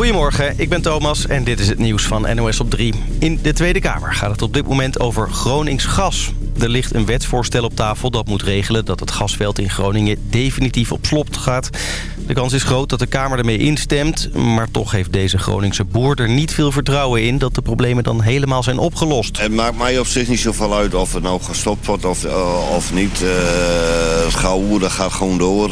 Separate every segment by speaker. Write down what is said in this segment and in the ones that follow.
Speaker 1: Goedemorgen, ik ben Thomas en dit is het nieuws van NOS op 3. In de Tweede Kamer gaat het op dit moment over Gronings gas. Er ligt een wetsvoorstel op tafel dat moet regelen dat het gasveld in Groningen definitief op slot gaat. De kans is groot dat de Kamer ermee instemt, maar toch heeft deze Groningse boer er niet veel vertrouwen in dat de problemen dan helemaal zijn opgelost.
Speaker 2: Het maakt mij op zich niet zoveel uit of het nou gestopt wordt of, uh, of niet. Uh, het gauw dat gaat gewoon door.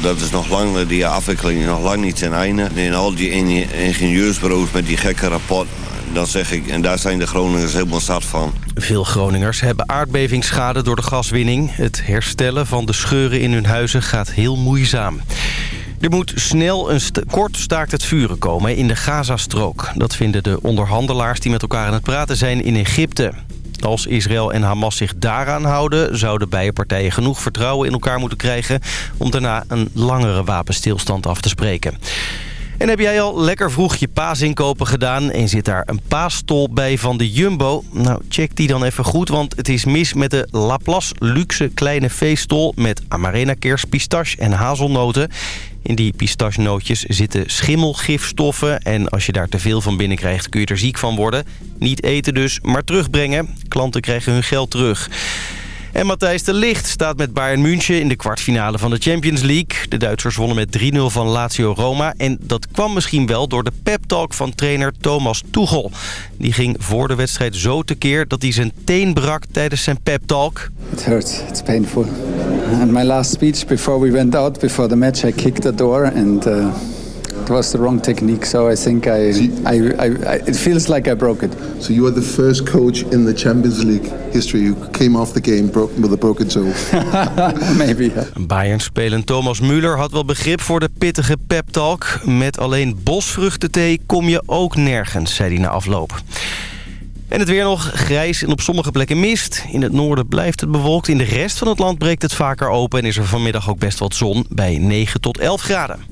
Speaker 2: Dat is nog lang, die afwikkeling is nog lang niet ten einde. En al die ingenieursbureaus met die gekke rapport, dan zeg ik, en daar zijn de Groningers helemaal zat van.
Speaker 1: Veel Groningers hebben aardbevingsschade door de gaswinning. Het herstellen van de scheuren in hun huizen gaat heel moeizaam. Er moet snel een kort staakt het vuren komen in de Gazastrook. Dat vinden de onderhandelaars die met elkaar aan het praten zijn in Egypte. Als Israël en Hamas zich daaraan houden... zouden beide partijen genoeg vertrouwen in elkaar moeten krijgen... om daarna een langere wapenstilstand af te spreken. En heb jij al lekker vroeg je paasinkopen gedaan... en zit daar een paasstol bij van de Jumbo? Nou, check die dan even goed, want het is mis met de Laplace luxe kleine feeststol... met amarena kers, pistache en hazelnoten. In die pistachenootjes zitten schimmelgifstoffen... en als je daar te veel van binnenkrijgt kun je er ziek van worden. Niet eten dus, maar terugbrengen. Klanten krijgen hun geld terug. En Matthijs de Ligt staat met Bayern München in de kwartfinale van de Champions League. De Duitsers wonnen met 3-0 van Lazio Roma. En dat kwam misschien wel door de pep-talk van trainer Thomas Tuchel. Die ging voor de wedstrijd zo tekeer dat hij zijn teen brak tijdens zijn pep-talk.
Speaker 3: It hurts, it's painful. And my last speech before we went out, before the match, I kicked the door and... Uh... It was the wrong technique, so I think I, I, I, I, it feels like I broke it.
Speaker 4: So you are the first coach in the Champions League history who came off the game broke, with a broken toe.
Speaker 3: Maybe. Yeah.
Speaker 1: Bayern-spelend Thomas Müller had wel begrip voor de pittige pep-talk. Met alleen bosvruchtenthee kom je ook nergens, zei hij na afloop. En het weer nog grijs en op sommige plekken mist. In het noorden blijft het bewolkt. In de rest van het land breekt het vaker open... en is er vanmiddag ook best wat zon bij 9 tot 11 graden.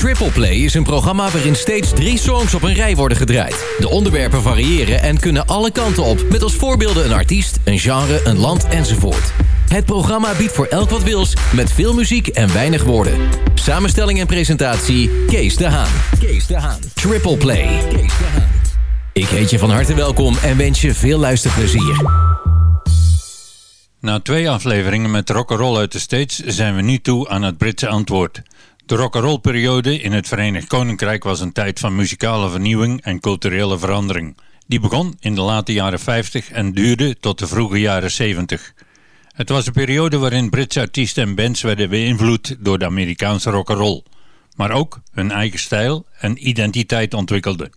Speaker 5: Triple Play is een programma waarin steeds drie songs op een rij worden gedraaid. De onderwerpen variëren en kunnen alle kanten op, met als voorbeelden een artiest, een genre, een land enzovoort. Het programma biedt voor elk wat wils, met veel muziek en weinig woorden. Samenstelling en presentatie, Kees de Haan. Kees de Haan. Triple Play. Kees de Haan. Ik heet je van harte welkom en wens je veel luisterplezier.
Speaker 6: Na twee afleveringen met rock'n'roll uit de States zijn we nu toe aan het Britse antwoord. De rock'n'roll-periode in het Verenigd Koninkrijk was een tijd van muzikale vernieuwing en culturele verandering. Die begon in de late jaren 50 en duurde tot de vroege jaren 70. Het was een periode waarin Britse artiesten en bands werden beïnvloed door de Amerikaanse rock'n'roll, maar ook hun eigen stijl en identiteit ontwikkelden.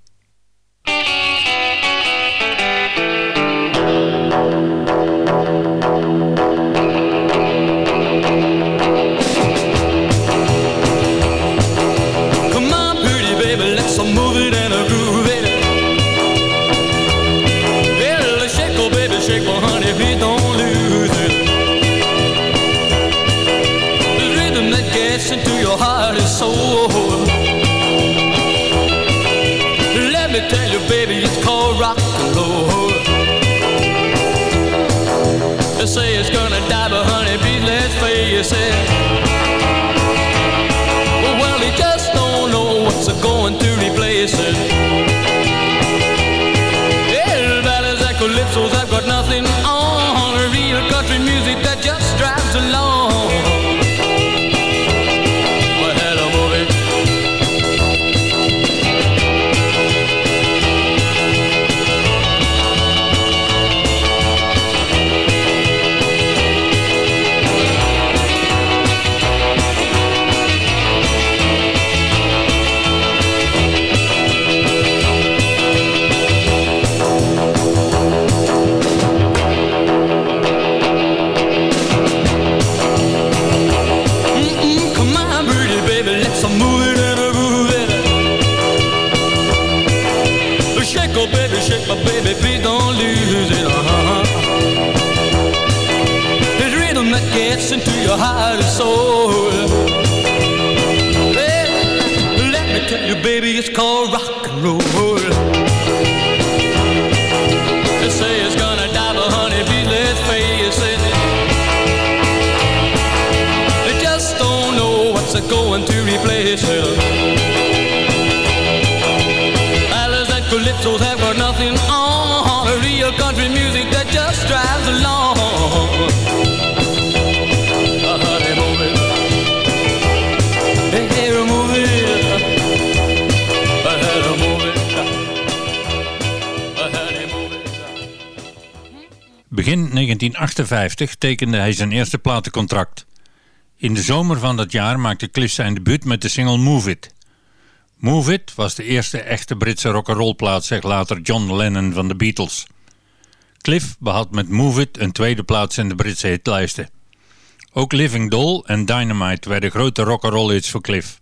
Speaker 7: Let's
Speaker 8: listen to your heart and soul. Well, let me tell you, baby, it's called rock and roll. They say it's gonna die, but honey, bee, let's face it. They just don't know what's going to replace it. Ballads and calypsos have got nothing on. A real country
Speaker 6: Begin 1958 tekende hij zijn eerste platencontract. In de zomer van dat jaar maakte Cliff zijn debuut met de single Move It. Move It was de eerste echte Britse rock'n'roll-plaat, zegt later John Lennon van de Beatles. Cliff behad met Move It een tweede plaats in de Britse hitlijsten. Ook Living Doll en Dynamite werden grote rock'n'roll hits voor Cliff.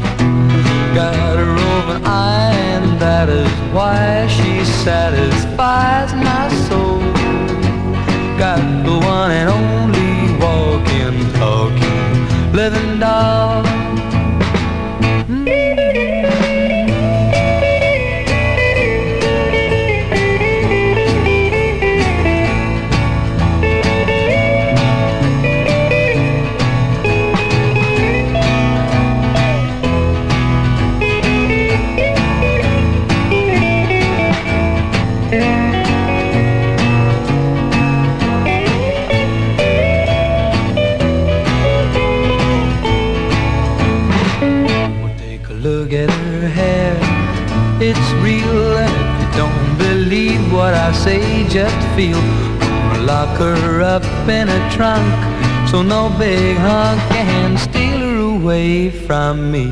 Speaker 9: Got a roving eye and that is why she satisfies my soul. Got the one and only walking, talking, living doll. Say, just feel. Gonna lock her up in a trunk so no big hunk can steal her away from me.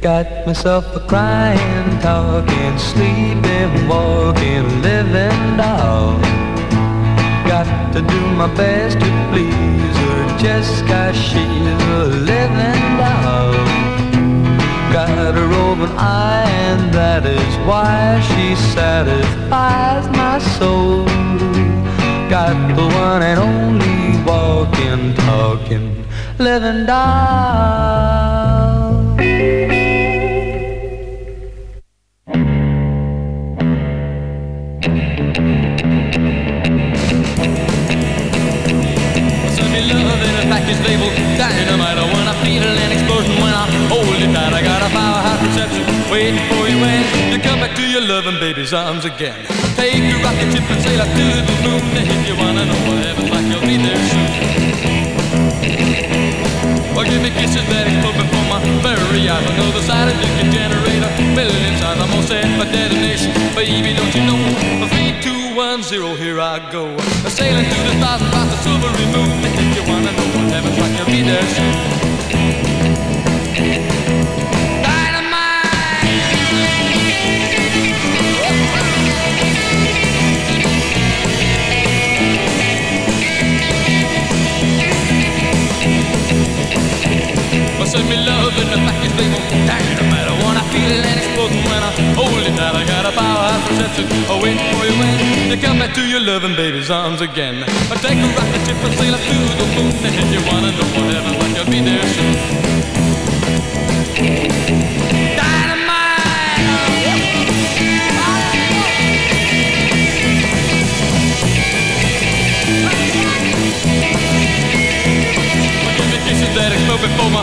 Speaker 9: Got myself a crying, talking, sleeping, walking, living doll. Got to do my best to please her just 'cause she's a living doll. Got a roving eye and that is why she satisfies my soul. Got the one and only walking, talking, living doll.
Speaker 8: Send me love in a package labeled your loving baby's arms again. Take your rocket ship and sail up to the moon. If you wanna know what heaven's like, you'll be there soon. Well, give me kisses that explode before my very eyes. On the other side of you can generate a million times. I'm all set for detonation, baby. Don't you know? Three, two, one, zero. Here I go. Sailing through the stars past the silvery moon. If you wanna know what heaven's like, you'll be there soon. send me love in the package they won't die no matter what I feel and exploding when I hold it tight I got a powerhouse reception I wait for you when you come back to your loving baby's arms again I take a rocket ship and sail up to the moon and if you wanna know what heaven's like
Speaker 10: you'll be there soon
Speaker 11: That explode before my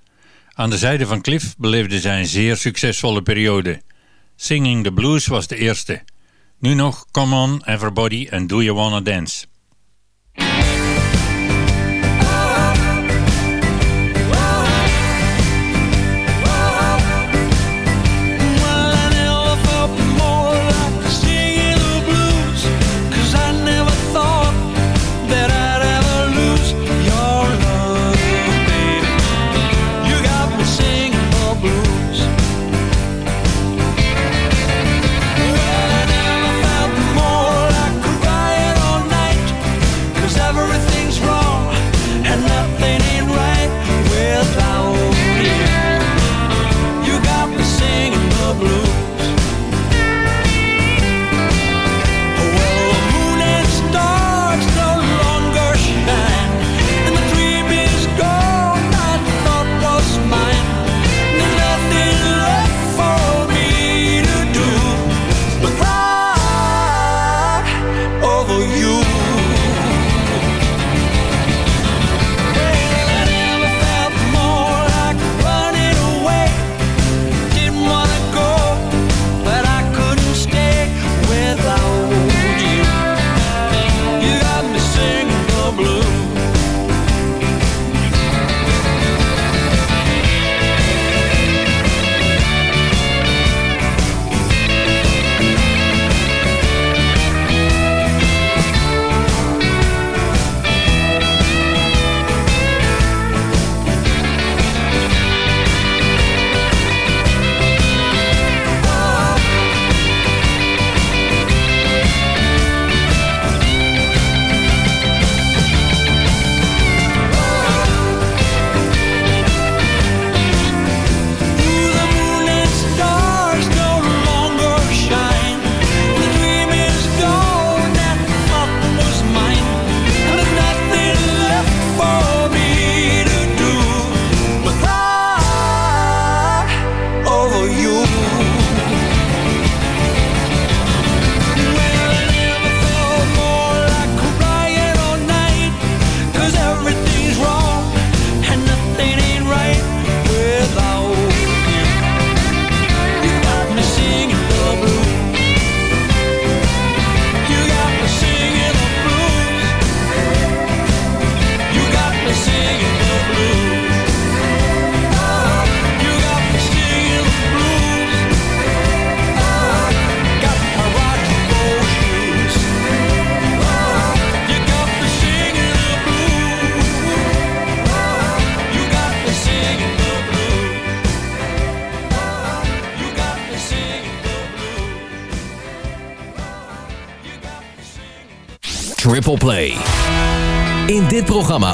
Speaker 11: Aan de zijde van Cliff beleefden zij een zeer succesvolle periode. Singing the Blues was de eerste. Nu nog Come On Everybody and Do You Wanna Dance.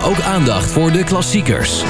Speaker 5: Ook aandacht voor de klassiekers.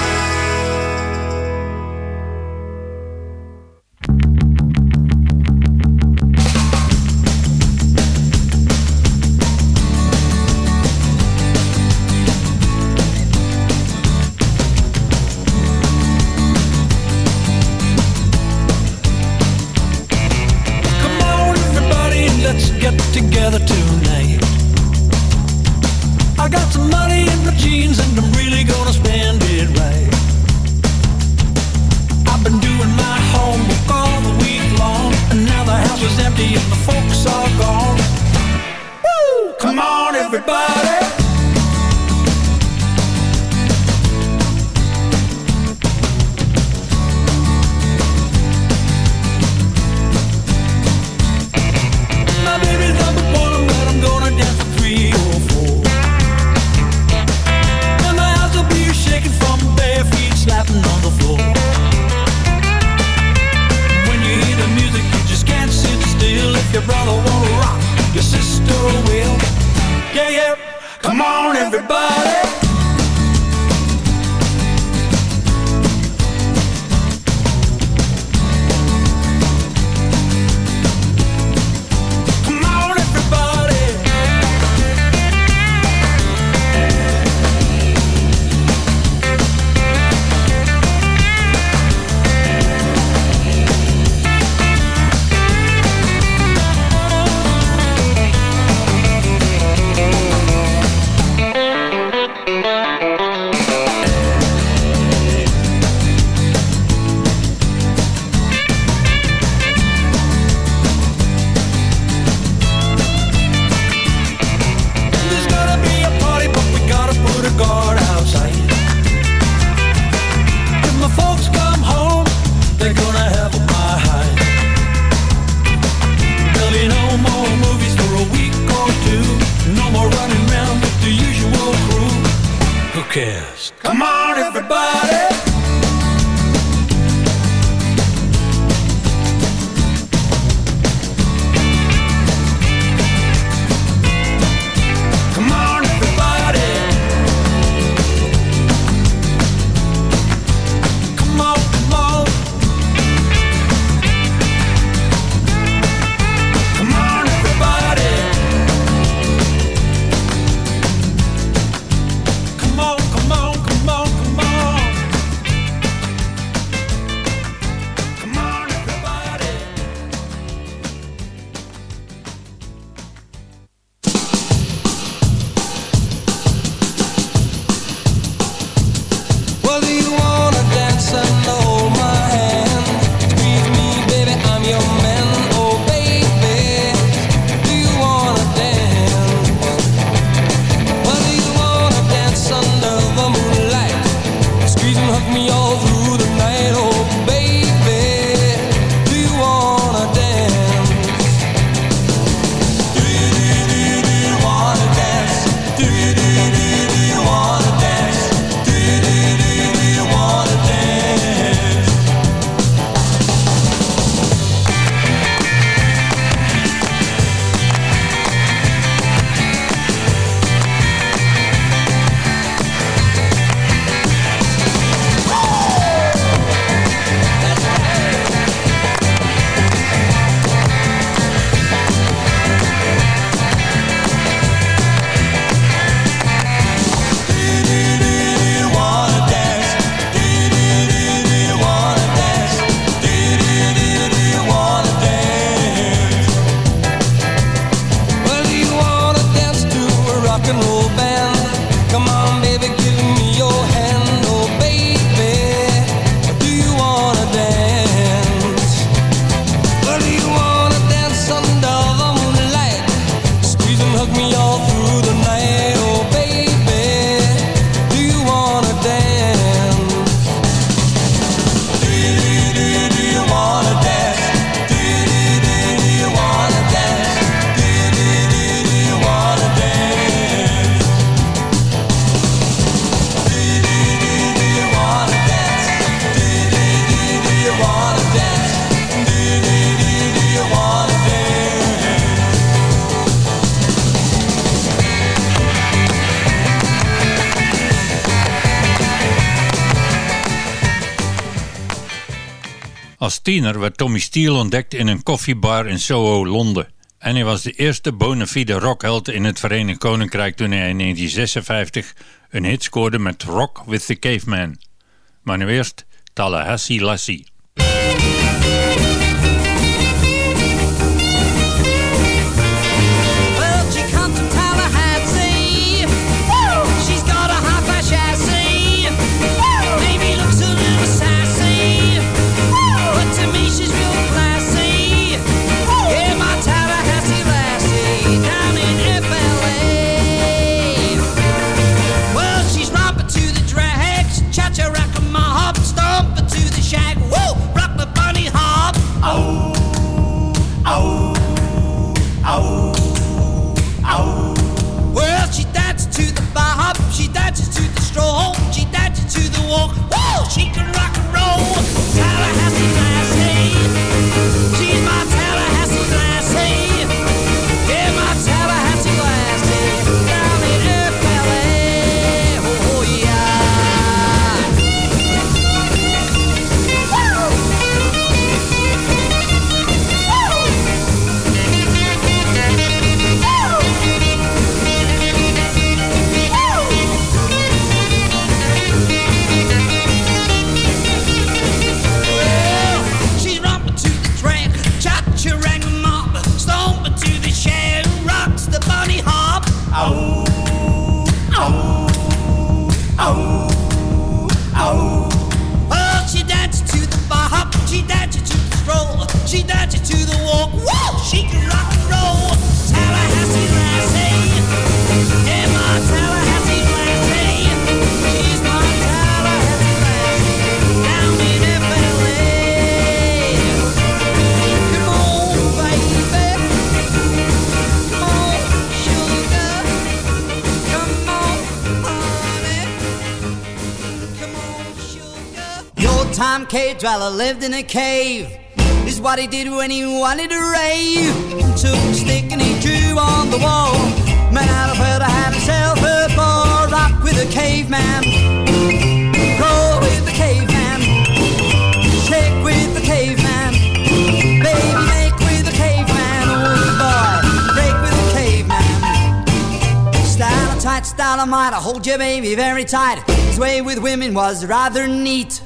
Speaker 12: Is empty and the folks are gone. Woo! Come on, everybody.
Speaker 13: tiener werd Tommy Steele ontdekt in een koffiebar in Soho, Londen. En hij was de eerste bona fide rockheld in het Verenigd Koninkrijk toen hij in 1956 een hit scoorde met Rock with the Caveman. Maar nu eerst Tallahassee Lassie. Dweller lived in a cave. This is what he did when he wanted to rave. He Took a stick and he drew on the wall. Man out of hell have himself a ball. Rock with a caveman. Roll with the caveman. Shake with the caveman. Baby, make with the caveman. Oh boy, break with the caveman. Style tight, style of might. I hold your baby very tight. His way with women was rather neat.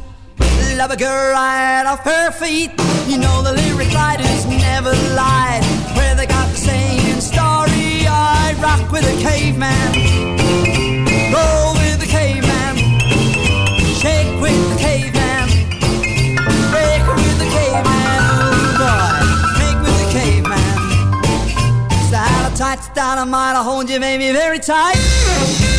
Speaker 13: Love a girl right off her feet. You know the lyric writers never lied. Where they got the saying starry eyed. Rock with a caveman. Roll with the caveman. Shake with the caveman. Break with the caveman. Oh boy, make with the caveman. Style tight, style of mine. I hold you, baby, very tight.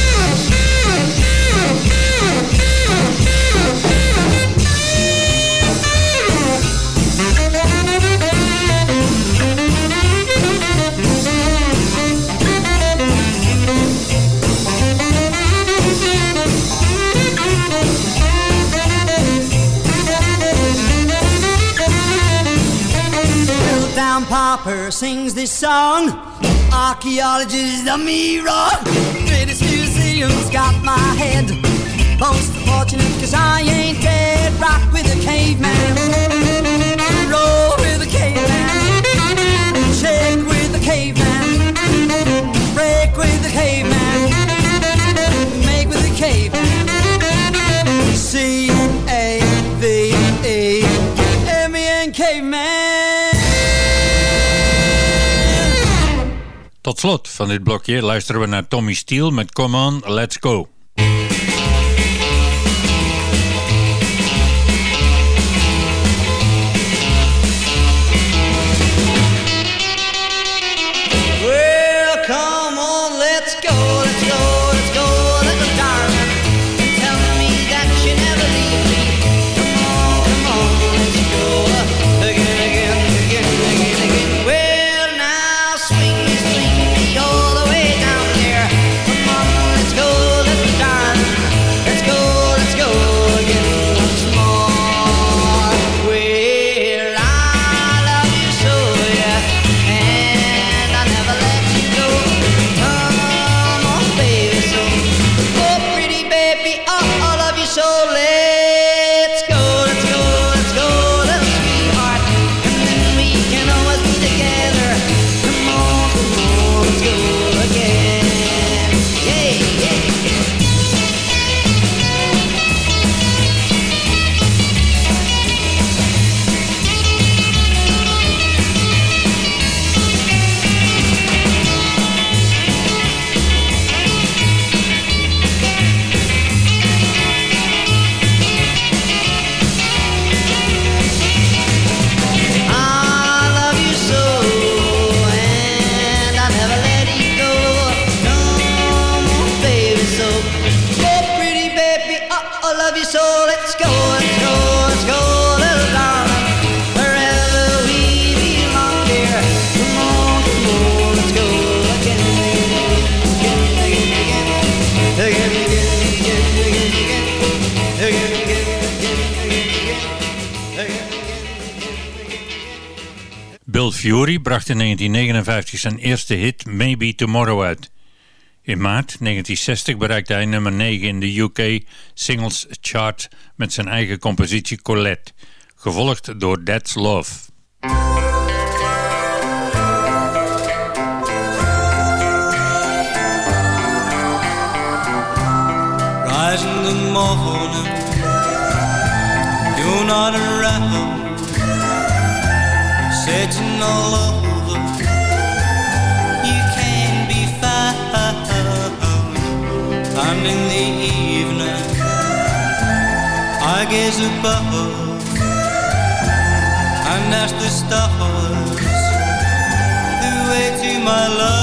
Speaker 13: Down popper sings this song. Archaeologists done me wrong. British Museum's got my head. Most fortunate cause I ain't dead. Rock with a caveman. Roll with a caveman. Shake with the caveman.
Speaker 6: Tot slot van dit blokje luisteren we naar Tommy Steele met Come On, Let's Go. Fury bracht in 1959 zijn eerste hit Maybe Tomorrow uit. In maart 1960 bereikte hij nummer 9 in de UK Singles Chart met zijn eigen compositie Colette, gevolgd door That's Love.
Speaker 11: Rise the not searching all over. You can be found, and in the evening, I gaze above and ask the stars the way to my love.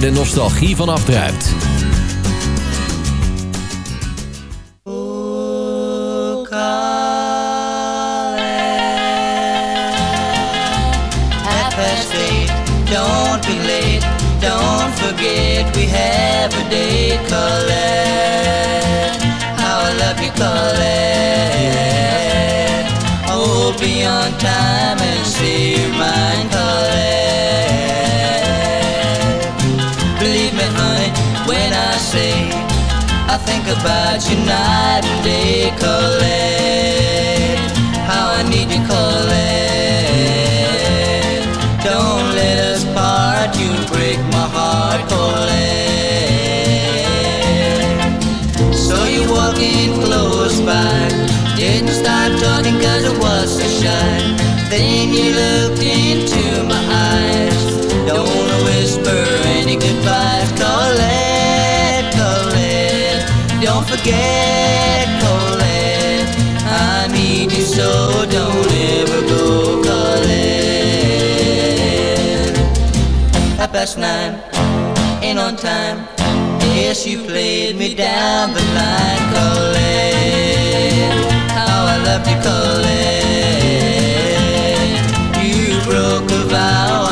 Speaker 5: De nostalgie van afdruipt.
Speaker 8: Don't be late. Don't forget we have a date, Colette. How I love you, Colette. I will be on time and see about you night and day, Colette. How I need you, Colette. Don't let us part, you break my heart, Colette. So you walking close by, didn't start talking cause it was so shy. Then you looked into my eyes, don't whisper any goodbyes, Colette, forget, Colette. I need you so, don't ever go, Colette. Half past nine, ain't on time. Yes, you played me down the line, Colette. How I loved you, Colette. You broke a vow,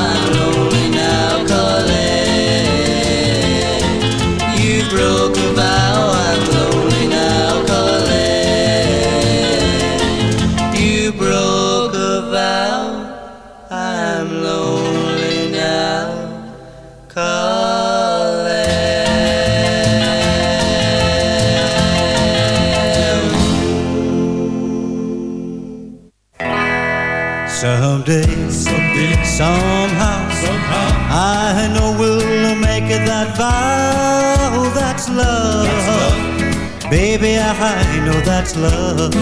Speaker 8: baby. I know that's love.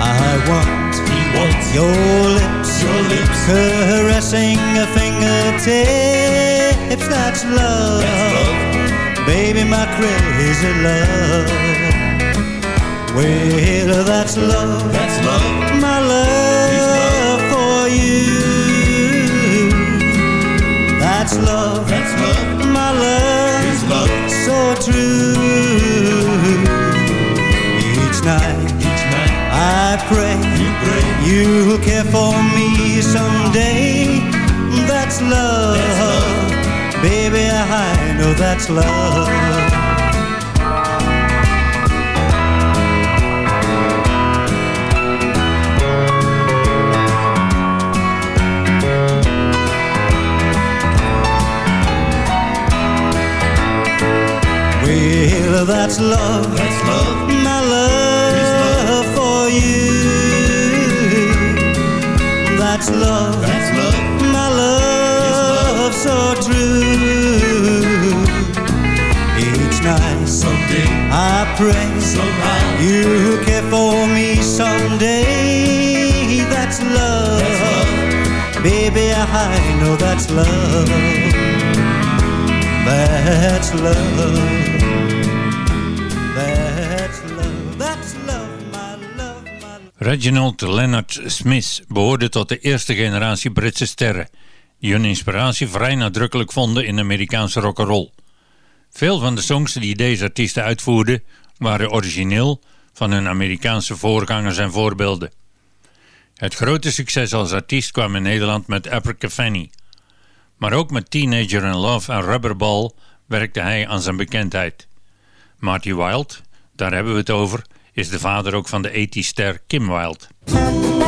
Speaker 8: I want, your lips, your lips, caressing a fingertips. That's love, baby. My crazy love. Well, that's love. That's love. My love for you. That's love. That's love. My love. True. Each night, each night, I pray. You pray. You'll care for me someday. That's love. That's love. Baby, I know that's love. Well, that's love. That's love. My love for you. That's love. That's love. My love so true. Each night, someday, I pray somehow you care for me someday. That's love. That's love. Baby, I know that's love. That's love.
Speaker 6: Reginald Leonard Smith behoorde tot de eerste generatie Britse sterren, die hun inspiratie vrij nadrukkelijk vonden in Amerikaanse rock'n'roll. Veel van de songs die deze artiesten uitvoerden waren origineel van hun Amerikaanse voorgangers en voorbeelden. Het grote succes als artiest kwam in Nederland met Africa Fanny. Maar ook met Teenager in Love en Rubberball werkte hij aan zijn bekendheid. Marty Wild, daar hebben we het over, is de vader ook van de 80-ster Kim Wilde.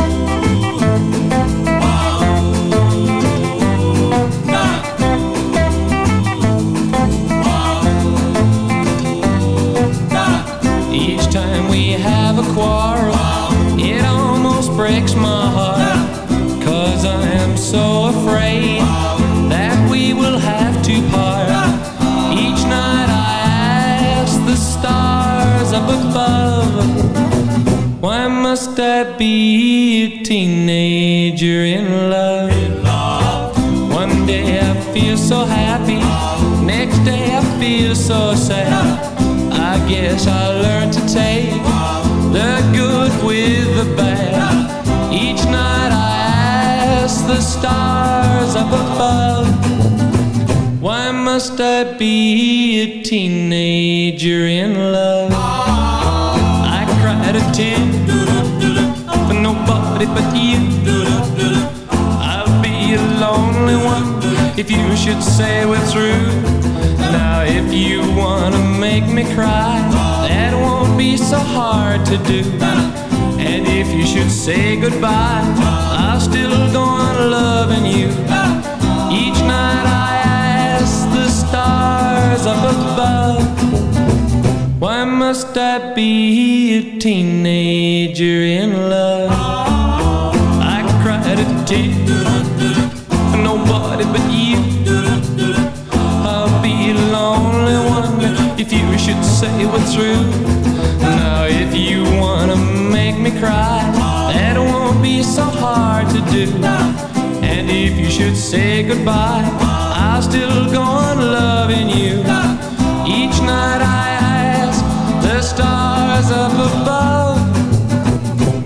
Speaker 8: Be a teenager in love? One day I feel so happy, next day I feel so sad. I guess I learned to take the good with the bad. Each night I ask the stars up above, why must I be a teenager in love? I cried a tear but you. I'll be a lonely one if you should say we're through. Now, if you wanna make me cry, that won't be so hard to do. And if you should say goodbye, I'll still go on loving you. Each night I ask the stars up above, why must I be a teenager in love? Nobody but you. I'll be a lonely one if you should say we're through. Now, if you wanna make me cry, that won't be so hard to do. And if you should say goodbye, I'll still go on loving you. Each night I ask the stars up above,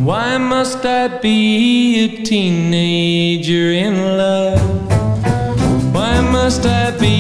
Speaker 8: why must I be a teenager in love? Must I be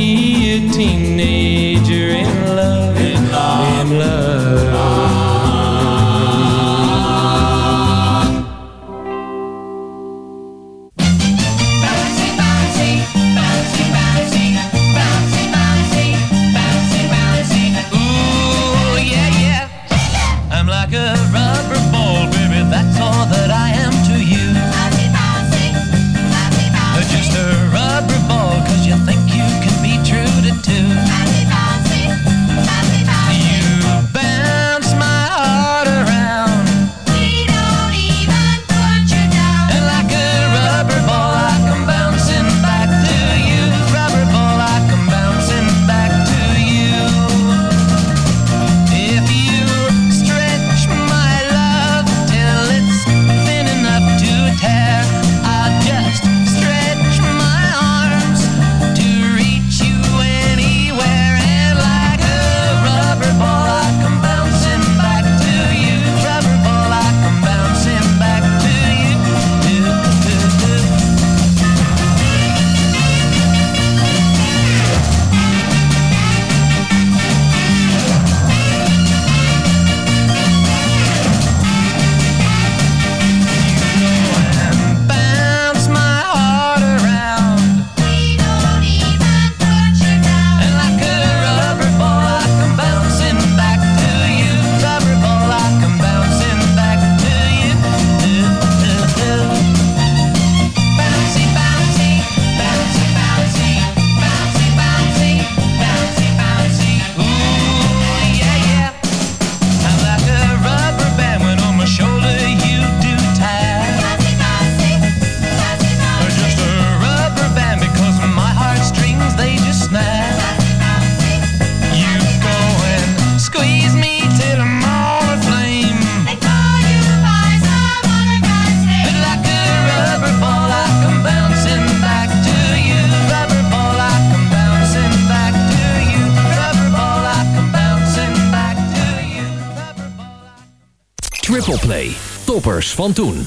Speaker 5: van toen.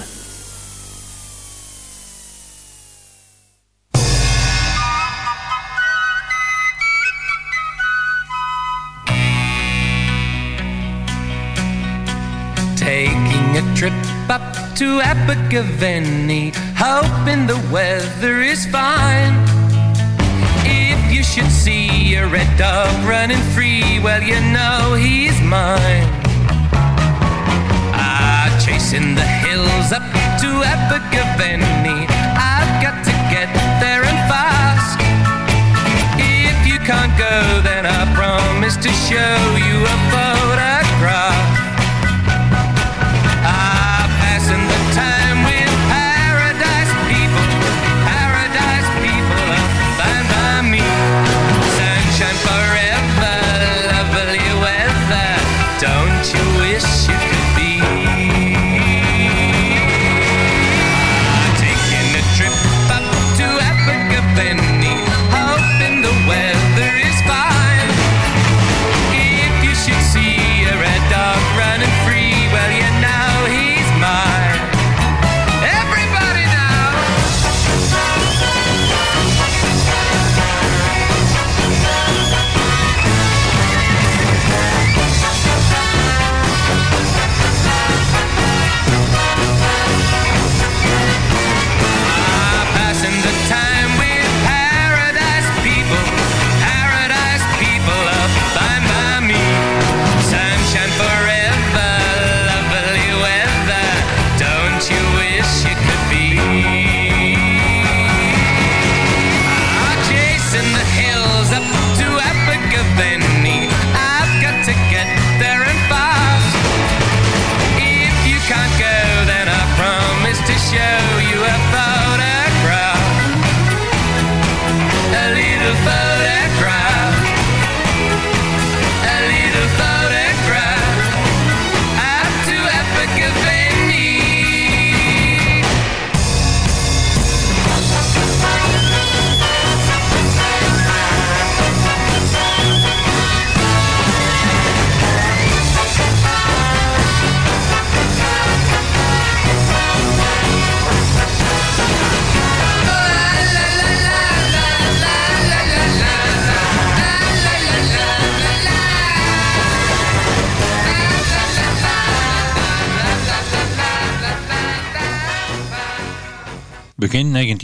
Speaker 8: Taking a trip up to Abergavenny, hoping the weather is fine. If you should see a red dog running free. Well, you know he's mine. Chasing the hills up to Abergavenny, I've got to get there and fast. If you can't go, then I promise to show you a photograph. Ah, passing the time with paradise people, paradise people by me. Sunshine forever, lovely weather. Don't you wish you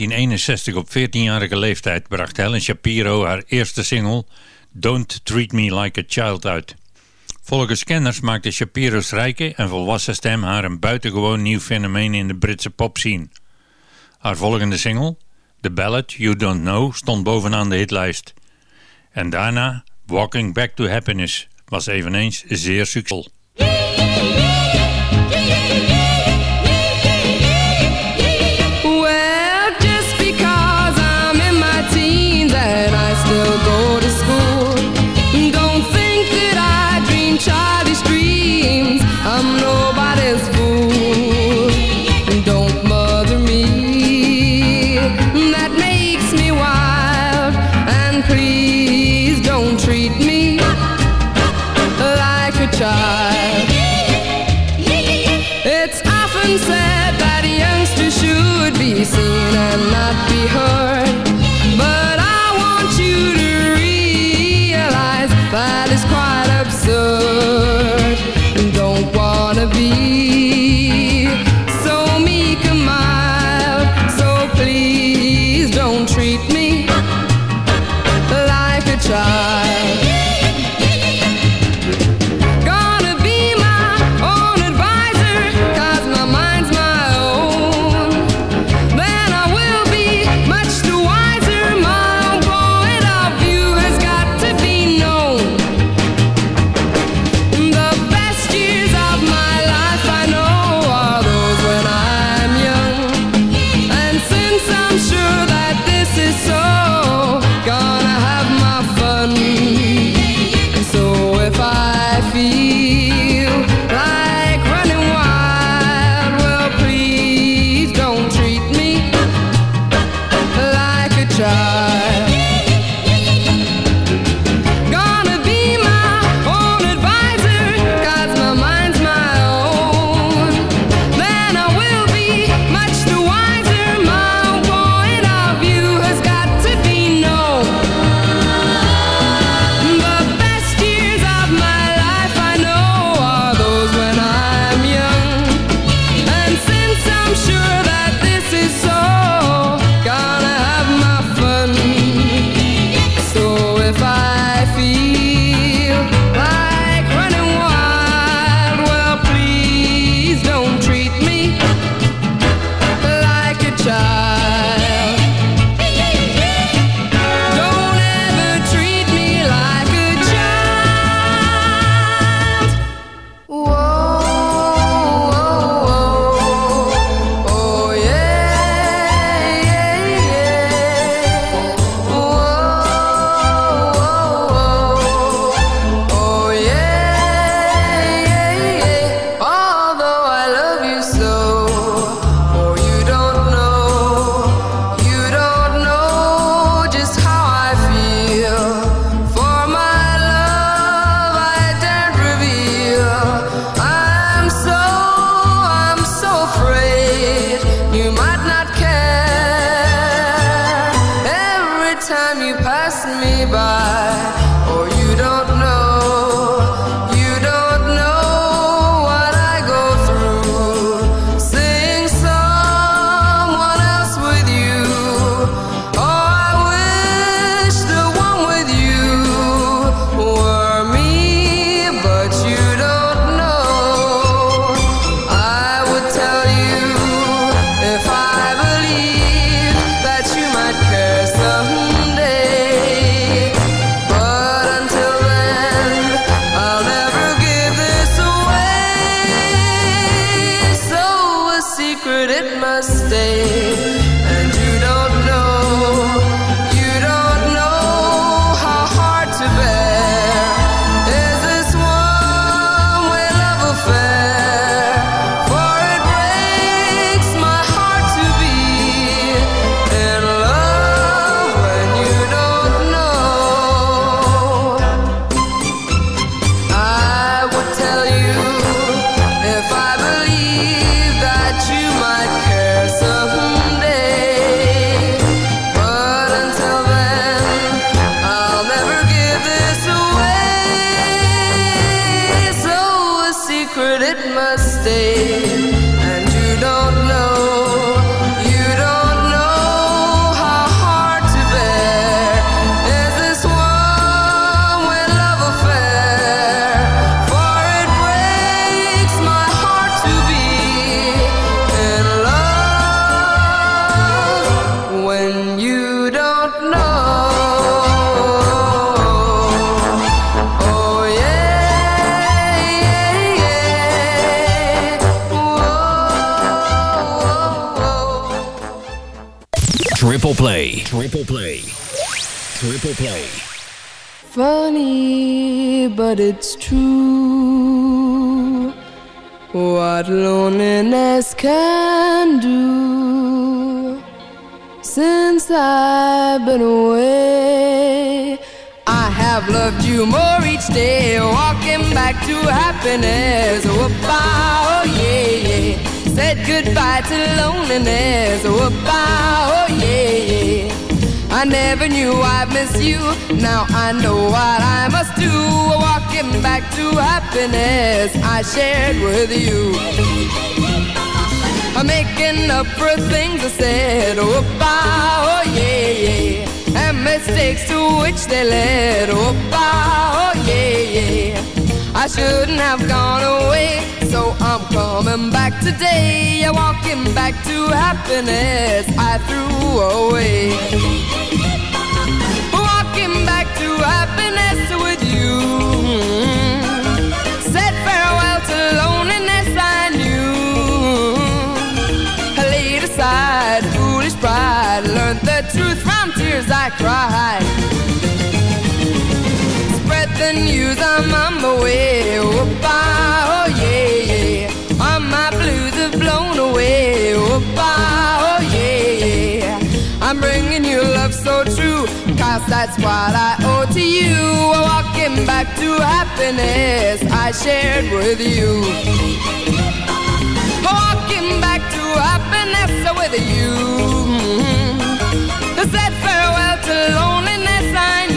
Speaker 14: 1961 op 14-jarige leeftijd bracht Helen Shapiro haar eerste single Don't Treat Me Like a Child uit. Volgens kenners maakte Shapiro's rijke en volwassen stem haar een buitengewoon nieuw fenomeen in de Britse popscene. Haar volgende single, The Ballad You Don't Know, stond bovenaan de hitlijst. En daarna Walking Back to Happiness was eveneens zeer succesvol.
Speaker 5: Triple play.
Speaker 14: Funny, but it's true. What loneliness can do. Since I've been away, I have loved you more each day. Walking back to happiness. Whoop-ah, oh yeah, yeah. Said goodbye to loneliness. Whoop-ah, oh yeah, yeah. I never knew I'd miss you. Now I know what I must do. Walking back to happiness I shared with you. I'm making up for things I said. Oh, bah, oh yeah, yeah. And mistakes to which they led. Oh, bah, oh yeah, yeah. I shouldn't have gone away, so I'm coming back today. I'm walking back to happiness I threw away. Walking back to happiness with you. Said farewell to loneliness I knew. I laid aside foolish pride, learned the truth from tears I cried. News, I'm on my way. Bye, oh yeah. All my blues have blown away. Bye, oh yeah. I'm bringing you love so true, cause that's what I owe to you. Walking back to happiness I shared with you. Walking back to happiness with you. I said farewell to loneliness I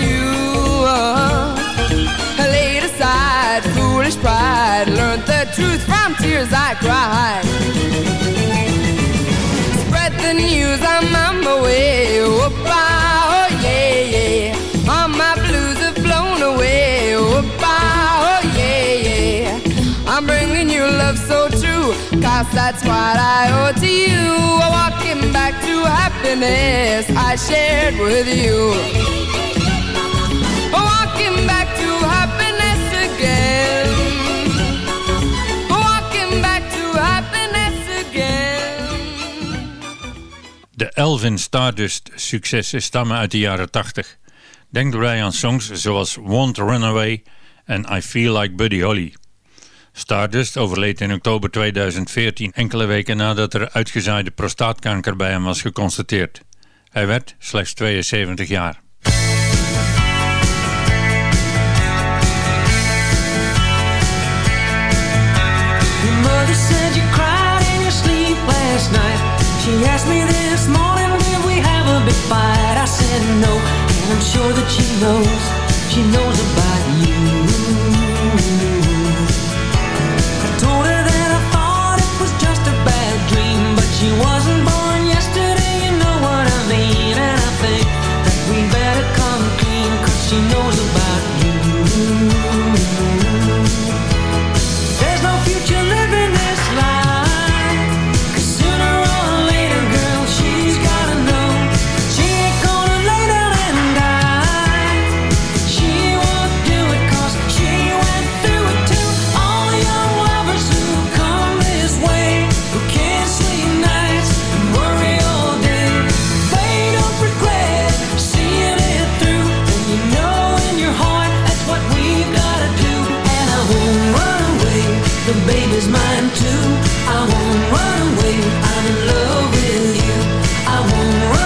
Speaker 14: pride, learned the truth from tears I cried. Spread the news, I'm on my way. Oh, oh yeah, yeah. All my blues have blown away. Oh, oh yeah, yeah. I'm bringing you love so true, cause that's what I owe to you. Walking back to happiness I shared with you.
Speaker 6: De Elvin Stardust successen stammen uit de jaren 80. Denk daarbij aan songs zoals Won't Run Away en I Feel Like Buddy Holly. Stardust overleed in oktober 2014, enkele weken nadat er uitgezaaide prostaatkanker bij hem was geconstateerd. Hij werd slechts 72 jaar.
Speaker 8: Fight? I said no, and I'm sure that she knows. She knows about you. is mine too I won't run away I'm in love with you I won't run away.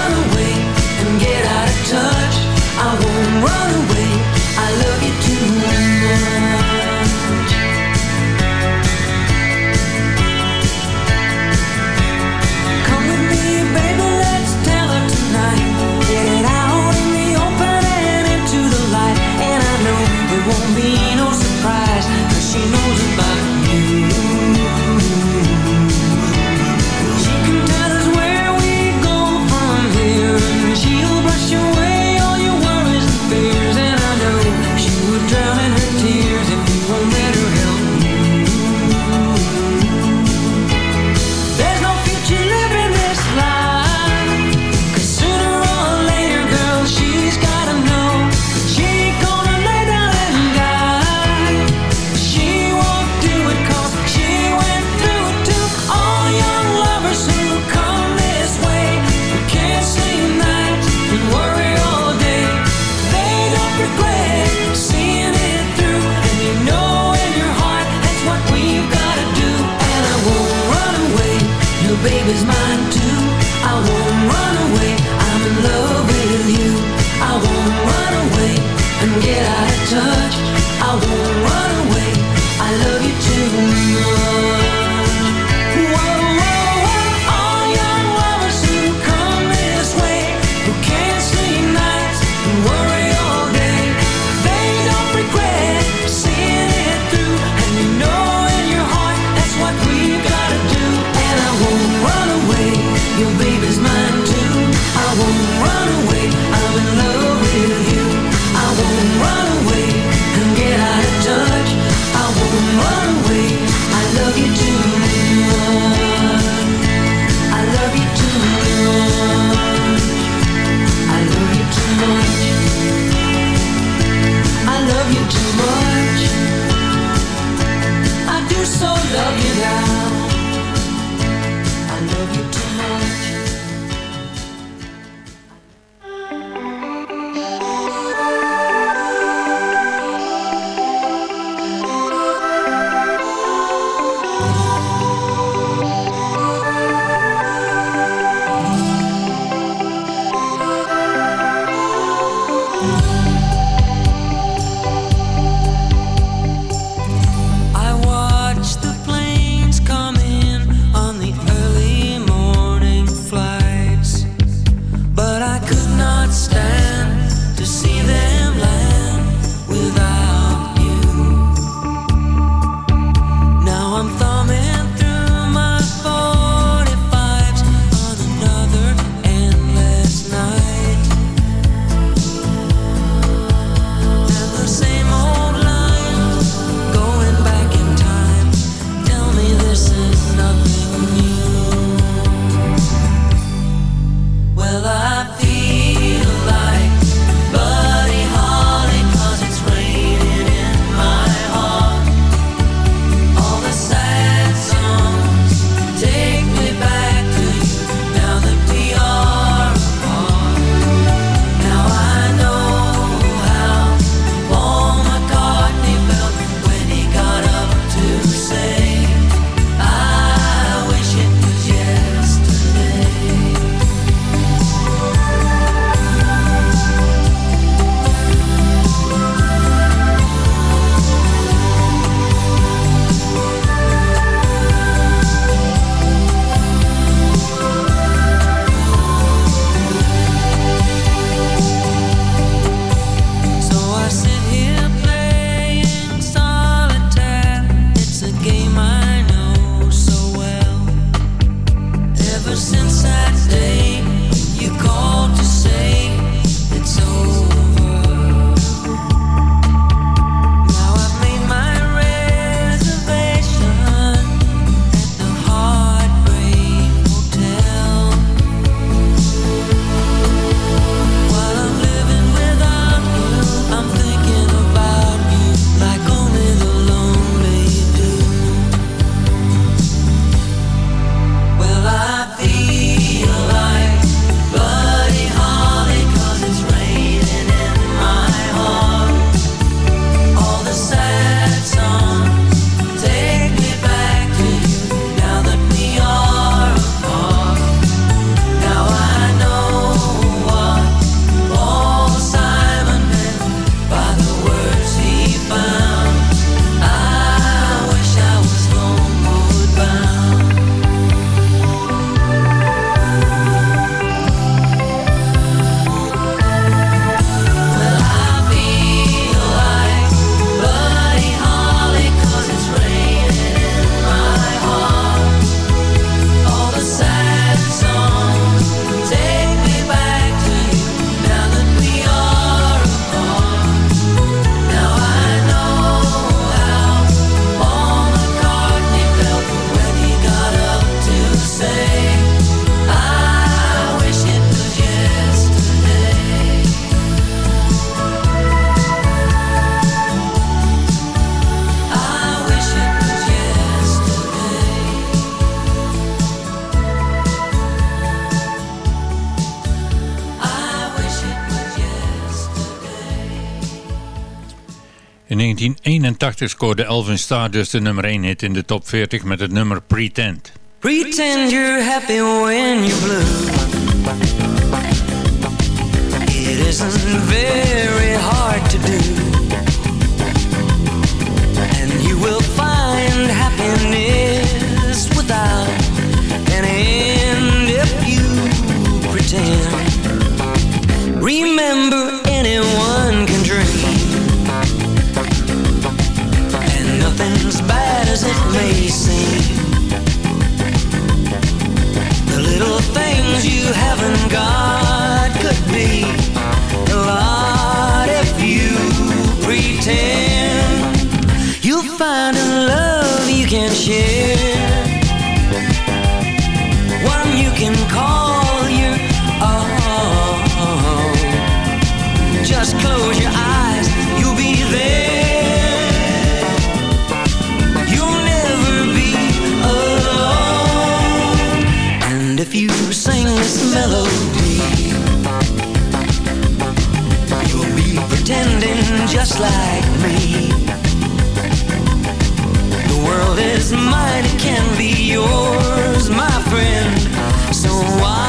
Speaker 6: 1980 scoorde Elvin Stardust de nummer 1 hit in de top 40 met het nummer Pretend.
Speaker 8: Pretend you're happy when you're blue. It isn't very hard to do. And you will find happiness without an end If you pretend. Remember anyone as it may seem. The little things you haven't got could be a lot if you pretend. You'll find a love you can share. melody. You'll be pretending just like me. The world is mine, it can be yours, my friend. So why?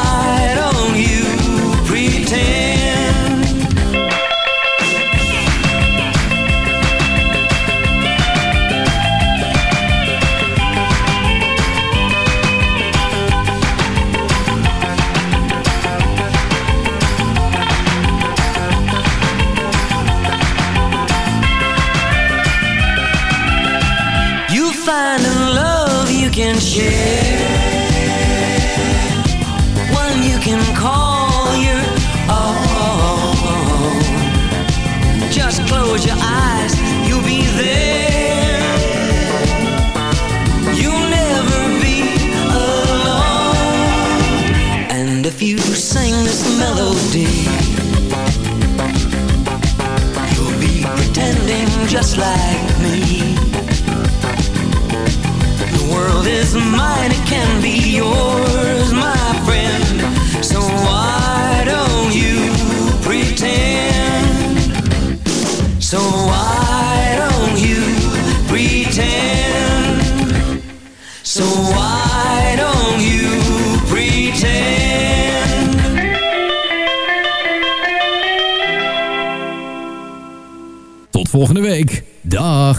Speaker 8: just like me. The world is mine, it can be yours.
Speaker 14: volgende week. Dag!